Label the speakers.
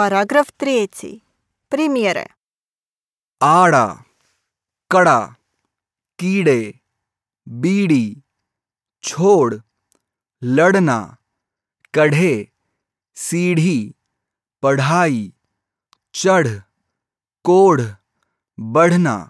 Speaker 1: Параграф 3. Примеры.
Speaker 2: आड़ा कड़ा कीड़े बीड़ी छोड़ लड़ना कढ़े सीढ़ी पढ़ाई चढ़ कोढ़ बढ़ना